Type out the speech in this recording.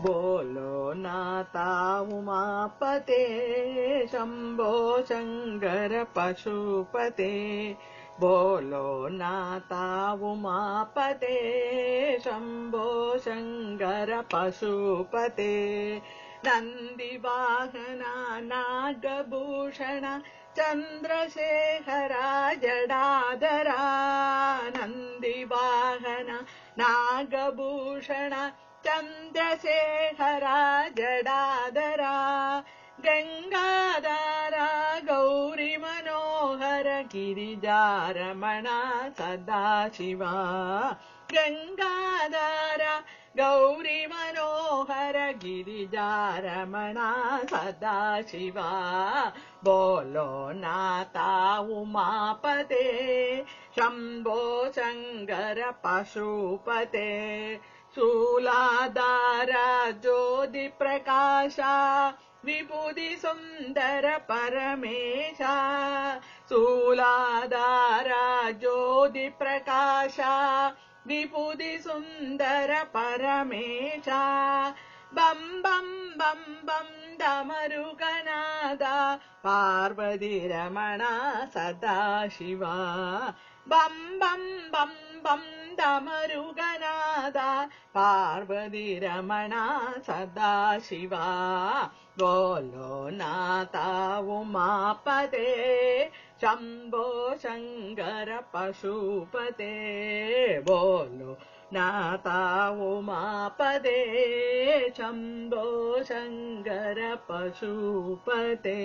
बोलो नाता उमापते शम्भो शङ्कर पशुपते। बोलो नाता उमापते शम्भो शङ्कर पशुपते। नन्दिवाहना नागभूषण चन्द्रशेखरा जडादरा नन्दिवाहन नागभूषण चन्द्रशेखरा जडादरा गङ्गाधारा गौरि मनोहर गिरिजारमणा सदा शिवा गङ्गाधारा गौरि मनोहर गिरिजारमणा सदा शिवा बोलो नाता उमापते शम्भो शङ्कर पशुपते शूलाधारा ज्योतिप्रकाशा विभुति सुन्दर परमेशा। शूलाधारा ज्योतिप्रकाशा विभुति सुन्दर परमेशा। बम् बम् बम् बम् डमरुगनादा पार्वतीरमणा सदा शिवा बम् बम् बम् बम् डमरुगनादा पार्वतीरमणा सदा शिवा बोलो नाता उमापते शम्भो शङ्कर पशुपते बोलो नाता उमापदे शम्भो शङ्कर पशुपते